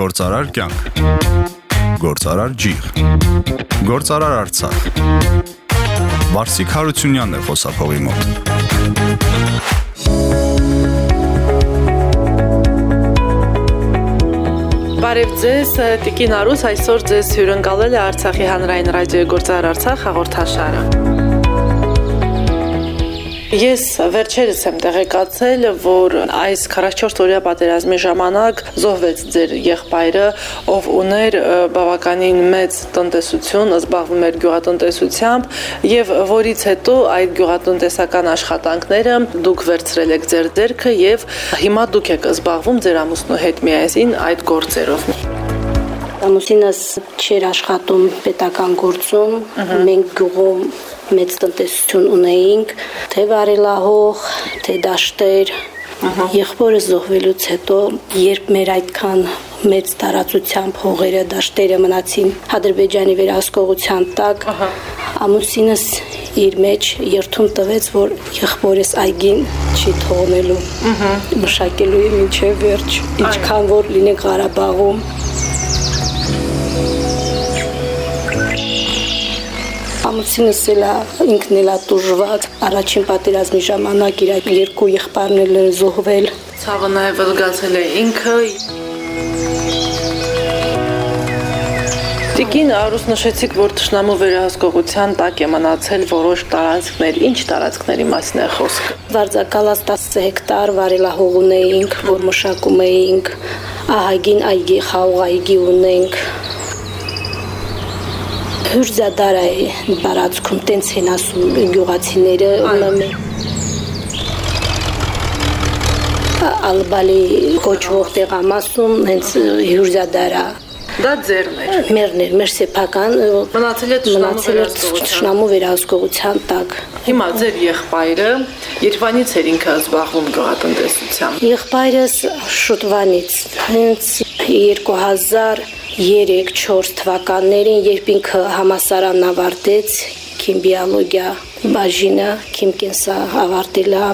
Գործարար կյանք։ Գործարար ջիղ։ Գործարար Արցախ։ Վարսիկ Հարությունյանն է խոսափողի մոտ։ Բարև ձեզ, Տիկին Արուս, այսօր ձեզ հյուրընկալել է Արցախի հանրային ռադիոյի գործար Արցախ հաղորդաշարը։ Ես վերջերս եմ տեղեկացել, որ այս 44 օրյա պատերազմի ժամանակ զոհվեց ձեր եղբայրը, ով ուներ բավականին մեծ տնտեսություն, զբաղվում էր գյուղատնտեսությամբ եւ որից հետո այդ գյուղատնտեսական աշխատանքները դուք վերցրել եք ձեր ձեռքը եւ հիմա դուք եք զբաղվում ձեր ամուսնու հետ միասին այդ գործերով։ Ամուսինս չէր աշխատում պետական գործում, մենք գյուղում մեծ տնտեսություն ունեինք, թե վարելահող, թե դաշտեր։ Եղբորը զոհվելուց հետո, երբ մեր այդքան մեծ տարածությամբ հողերը, դաշտերը մնացին Ադրբեջանի վերահսկողության տակ, ամուսինս իր մեջ երթում տվեց, որ եղբորս այգին չի թողնելու։ Մշակելու է մինչև վերջ, ինչքան որ լինենք Ղարաբաղում ամուսինս էլա ինքն էլա դժվար առաջին պատերազմի ժամանակ իր երկու եղբայրներ զոհվել ցավը նաև զգացել է ինքը Տիկին Արուս նշեցիք, որ ճշնամու վերահսկողության տակ է մնացել որոշ տարածքներ։ Ինչ տարածքների մասին է խոսքը։ Վարձակալած 10 հեկտար վարելահող ունեինք, որ մշակում էինք, ահագին այգի, խաղող այգի ունենք, հյուրզադարա է բարածքում տենց են ասում գյուղացիները ուրեմն ալբալի կոչվող տեղամասում հենց հյուրզադարա Դա ձերն էր։ Մերն էր, մեր սեփական մնացել է ճշնամու վերահսկողության տակ։ Հիմա ձեր եղբայրը Երևանից էր ինքը զբաղվում գյուղատնտեսությամբ։ Եղբայրս շուտվանից հենց 2000 3-4 թվականներին, երբ ինքը համասարանն ավարտեց, քիմբիոլոգիա բաժինը, քիմկենսա ավարտել է,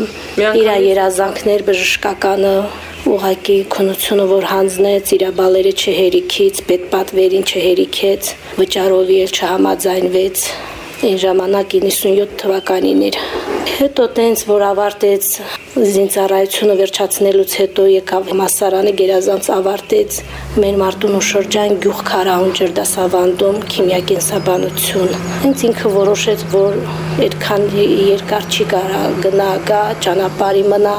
իր երազանքներ բժշկականը ուղակի քնությունը որ հանձնեց իր բալերը չհերիքից, պետպատվերին չհերիքեց, վճարովի էլ չհամաձայնվեց այն ժամանակ 97 թվականին էր հետո տենց որ ավարտեց զինծառայությունը վերջացնելուց հետո եկավ մասարանը գերազանց ավարտեց մեր մարտունու շրջան գյուղ քարահուն ջրդասավանդում քիմիակենսաբանություն հենց ինքը որոշեց որ այդքան երկար չի կարա գնա գա ճանապարհի մնա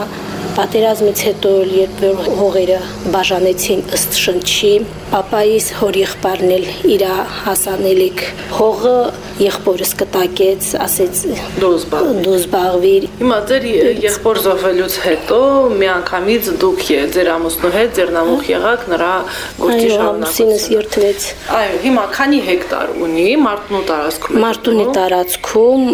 պատերազմից հետո երբ հողերը բաժանեցին ըստ շնչի, papaիս հոր եղբայրն էլ իր հասանելիք հողը եղբորս կտակեց, ասեց դու զբաղվիր։ Հիմա ձեր եղբոր զոհվելուց հետո միանգամից դուք ձեր ամուսնու հետ ձեռնամուխ եղաք նրա գործի երթվեց։ Այո, հիմա քանի հեկտար ունի Մարտունու տարածքում։ Մարտունի տարածքում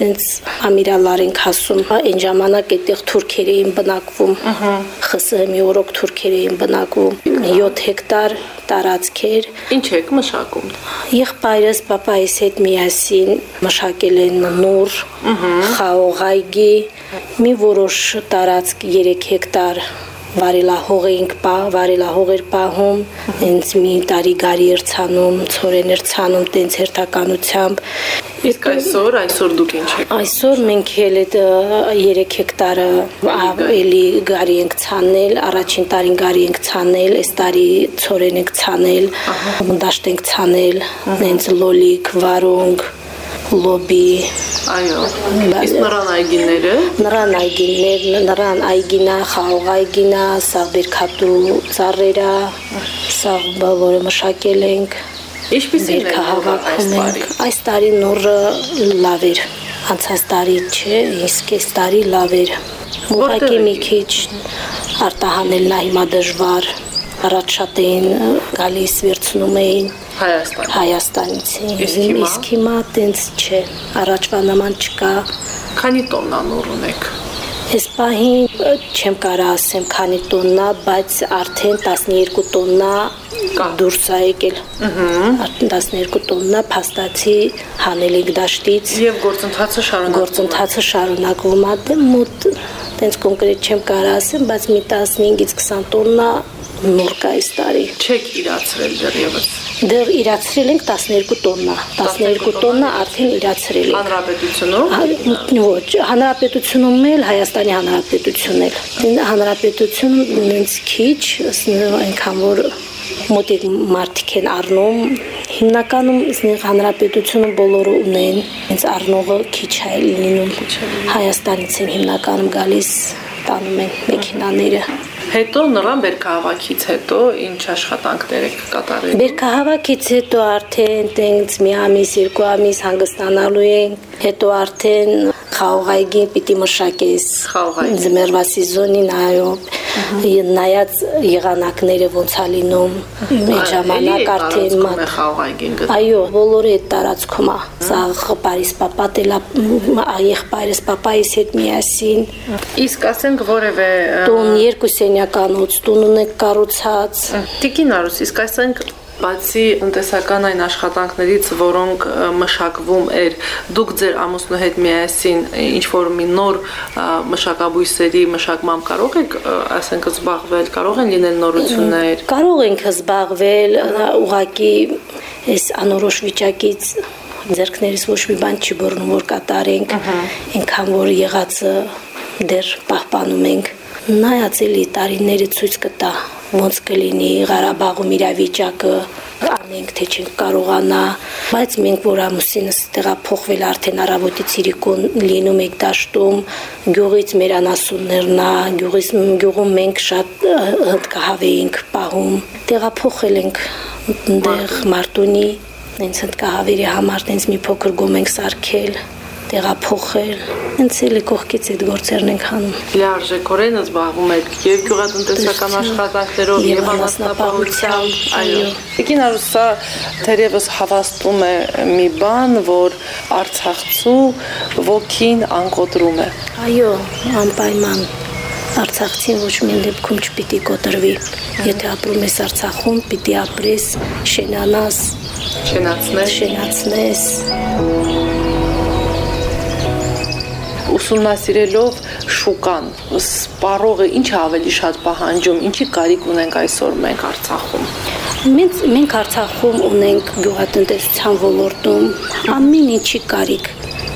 տենց ամիրալար ենք ասում, այն ժամանակ այդտեղ թուրքեր էին բնակվում։ Ահա։ ԽՍՀՄ-ի օրոք թուրքեր էին բնակվում 7 հեկտար տարածք էր։ Ինչ եք մշակում։ Եղբայրս papaիս հետ միասին մշակել են նուր, խաղողայգի, մի որոշ տարածք 3 հեկտար վարելահող էինք պա, վարելահող էր պահում, հենց մի տարի գարի էր ցանում, ծորեն էր ցանում տենց հերթականությամբ։ Իսկ այսօր, այսօր դուք ինչ եք։ Այսօր մենք էլ այդ 3 հեկտարը ավելի գարի ենք ցանել, առաջին տարին գարի ենք ցանել, այս տարի ծորեն ենք ցանել, դաշտ ենք ցանել, հենց լոլիկ, վարունգ, լոբի այո իսկ նրան այգիները նրան այգիներ նրան այգինա խաղող այգինա սա բերքատու ծառերա սա բոլորը մշակել ենք Ինչպեսին է հավաքում ենք այս տարի նորը լավ էր անցած տարի չէ իսկ այս տարի լավ էր ուղղակի մի քիչ արտահանելն է հիմա դժվար առաջ շատ էին գալիս վերցնում էին Հայաստան։ Հայաստանից։ Իսկ հիմա? տենց չէ։ Առաջվա նման չկա։ Քանի տոննա նոր ունեք։ Այս պահին չեմ կարա ասեմ քանի տոննա, բայց արդեն 12 տոննա դուրս է եկել։ Ահա 12 տոննա փաստացի հանելիք դաշտից եւ գործընթացը շարունակվում է։ Գործընթացը շարունակվում է, դե մոտ տենց կոնկրետ չեմ կարա ասեմ, բայց մի 15-ից 20 տոննա նոր կա այս տարի։ Չեք իրացրել դեռևս։ Դեռ իրացրել ենք 12 տոննա։ 12 տոննա արդեն իրացրել ենք։ Հանրապետությունում։ Ոչ, հանրապետությունում էլ Հայաստանի հանրապետությունն էլ։ Հանրապետությունում ինձ քիչ, այնքան որ մոտիկ մարդիկ են առնում հիմնականում ինձ հանրապետությունը բոլորը ունեն ինձ առնողը քիչ է լինում Հայաստանից են հիմնականում գալիս տանում են մեքենաները Հետո նրան բերքահավաքից հետո ինչ աշխատանքներ եք կատարել։ Բերքահավաքից հետո արդեն տենց մի ամիս, երկու ամիս հանգստանալու ենք, հետո արդեն խաղողայգին պիտի մշակես։ Խաղողայգի։ Ձմեռվա սեզոնին այո։ Նայած եղանակները ոնց է լինում։ Այդ ժամանակ արդեն խաղողայգին Այո, բոլորը այդ տարածքում է։ Սա Պարիս պապատելա եղբայրս պապայիս հետ միասին։ Իսկ ասենք որևէ տուն երկու սենյականոց տուն ունեք կառուցած։ Տիկին Արուս, իսկ ասենք Բացի տնտեսական այն աշխատանքներից, որոնք մշակվում էր, դուք ձեր ամուսնու հետ միասին ինչ որ մի նոր մշակաբույսերի մշակմամբ կարող եք, ասենք, զբաղվել, կարող են լինել նորություններ։ Կարող ենք զբաղվել, ուղակի այս անորոշ վիճակից ձերքներիս ոչ մի բան չի բռնում, որ կատարենք, այնքան որ եղածը դեռ պահպանում ենք։ Նայած էլի տարիները ցույց կտա ոնց կլինի Ղարաբաղում իրավիճակը անենք թե չենք կարողանա բայց մենք որ ամուսինս տեղափոխվել արդեն առավոտից իրիկոն լինում եք դաշտում գյուղից մեր անասուններն ա գյուղից գյուղում մենք շատ հնդկահավեինք պահում տեղափոխել ենք այնտեղ Մարտունի այնց հնդկահավերի համար այնց մի փոքր գոմ ենք սարքել տեղափոխել։ Հենց էլի կողքից այդ գործերն ենք հանում։ Լիարժեքորեն զբաղվում եք եւ գյուղատնտեսական աշխատանքներով եւ անասնապահությամբ, այո։ Տիկին Արուսա դերևս հավաստում է մի բան, որ Արցախցու ոգին անկոտրում է։ Այո, անպայման Արցախցին ոչ մի դեպքում չպիտի կոտրվի։ Եթե ապրում ես Արցախում, պիտի ապրես, շենանաս, շենացնես, շենացնես ուսումնասիրելով շուկան, սպառողը ինչ ավելի շատ պահանջում, ինչի կարիք ունենք այսօր մենք Արցախում։ Մենք մենք Արցախում ունենք գյուղատնտեսության ոլորտում ամեն ինչի կարիք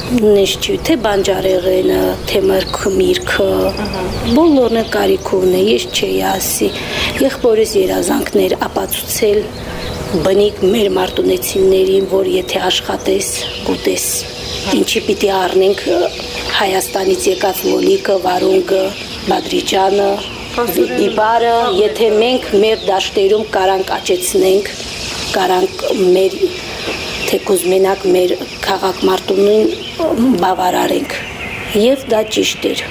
նես չի թե բանջարեղենը, թե մրգը, միրգը, բոլորն է կարիք ունի, ես չի ասի։ Եղբորս երազանքներ ապացուցել բնիկ մեր մարտունեցիներին, որ եթե աշխատես, կուտես ինչի պիտի առնենք Հայաստանից եկած լոլիկը, վարունգը, բադրիջանը, դիբարը, եթե մենք մեր դաշտերում կարանք աճեցնենք, կարանք մեր թեկուզ մենակ մեր քաղաք մարտունին բավարարենք։ Եվ դա ճիշտ էր։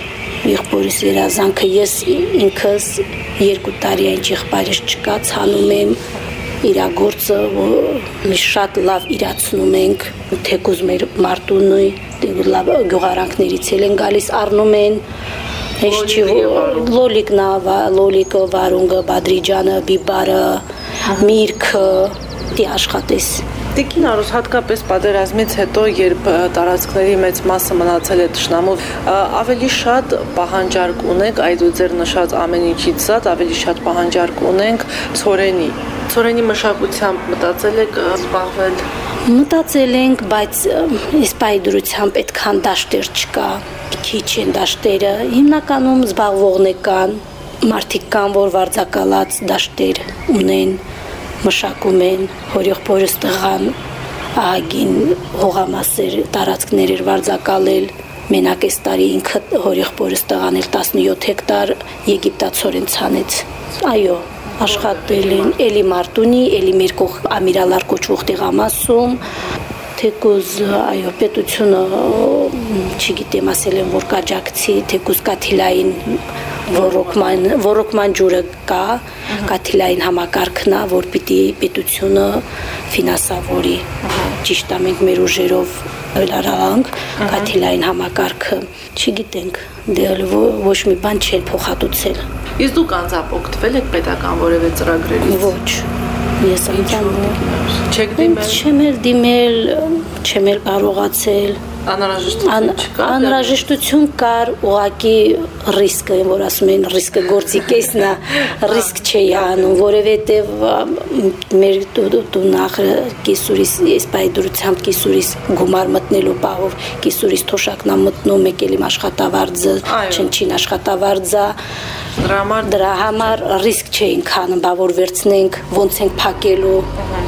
Եղբորիս երազանքը ես ինքս երկու տարի այն եղբայրս չկա, ցանում եմ իրագործը մի շատ լավ իրացնում ենք թեկուզ մեր մարտունի լավ գյուղարանքներից էլ են գալիս առնում են հեշտ չի լոլիկնա լոլիկը վարունգը բադրիջանը բիբարը միրգը դի աշխատես Տիկին Արուս հատկապես պատերազմից հետո, երբ տարածքների մեծ մասը մնացել է ճշնամով, ավելի շատ պահանջարկ ունենք այդ ու ձեր նշած ամեն ինչից զատ, ավելի շատ պահանջարկ ունենք ծորենի։ Ծորենի մշակությամբ մտածել եք զբաղվել Մտածել ենք, բայց այս պայդրությամբ այդքան դաշտեր չկա։ Քիչ են դաշտերը։ Հիմնականում զբաղվողներ կան, մարդիկ կան, որ վարձակալած դաշտեր ունեն մշակում են, հորիղբորս տղան ահագին հողամասեր տարածքներ էր վարձակալել մենակ այս տարի ինքը հորիղբորս տղան էլ 17 հեկտար Եգիպտացորեն ցանեց այո աշխատել են էլի Մարտունի, էլի մեր կող Ամիրալար կոչվող տեղամասում թեկուզ այո պետությունը չգիտեմ ասել են որ կաջակցի թեկուզ կաթիլային ռոռոկման ռոռոկման ջուրը կա, կաթիլային համակարգն է, որ պիտի պետությունը ֆինանսավորի։ Ճիշտ է, մենք մեր ուժերով վերարանք կաթիլային համակարգը, չգիտենք, դե ոչ մի բան չեն փոխհատուցել։ Իսկ դուք անձամբ օգտվել եք պետական որևէ ծրագրերից։ Ոչ։ Ես անձամբ չեք դիմել։ Չեմ էլ դիմել, չեմ էլ կարողացել Անհրաժեշտություն չկա։ Անհրաժեշտություն կար, ուղակի ռիսկը, որ ասում են ռիսկը գործի կեսն է, ռիսկ չի անում, որովհետև մեր դու նախ կիսուրիս, ես բայդրությամբ կիսուրիս գումար մտնելու պահով կիսուրիս թոշակնա մտնում եք էլի աշխատավարձը, չնչին աշխատավարձը Դրա համար դրա համար ռիսկ չէինք անում, բա որ վերցնենք, ոնց ենք փակելու,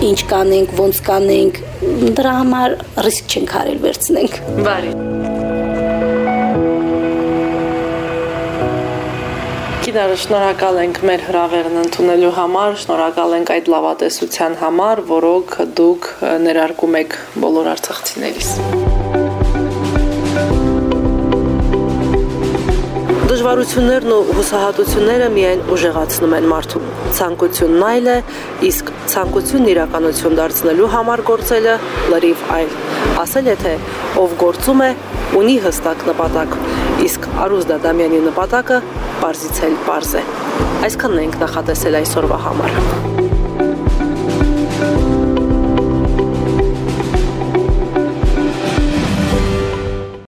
ինչ կանենք, ոնց կանենք, դրա համար ռիսկ չենք արել վերցնենք։ Բարի։ Կիդարը շնորհակալ ենք մեր հրավերն ընդունելու համար, շնորհակալ ենք այդ լավատեսության համար, որոնք դուք ներարկում եք բոլոր արցախցիներիս։ Դժվարություններն ու հուսահատությունները միայն ուժեղացնում են մարդուն։ Ցանկությունն այլ է, իսկ ցանկությունն իրականություն դարձնելու համար գործելը լրիվ այլ։ Ասել է թե ով գործում է, ունի հստակ նպատակ, իսկ Արուզ Դադամյանի նպատակը բարձ է։ Այսքանն ենք նախատեսել այսօրվա համար։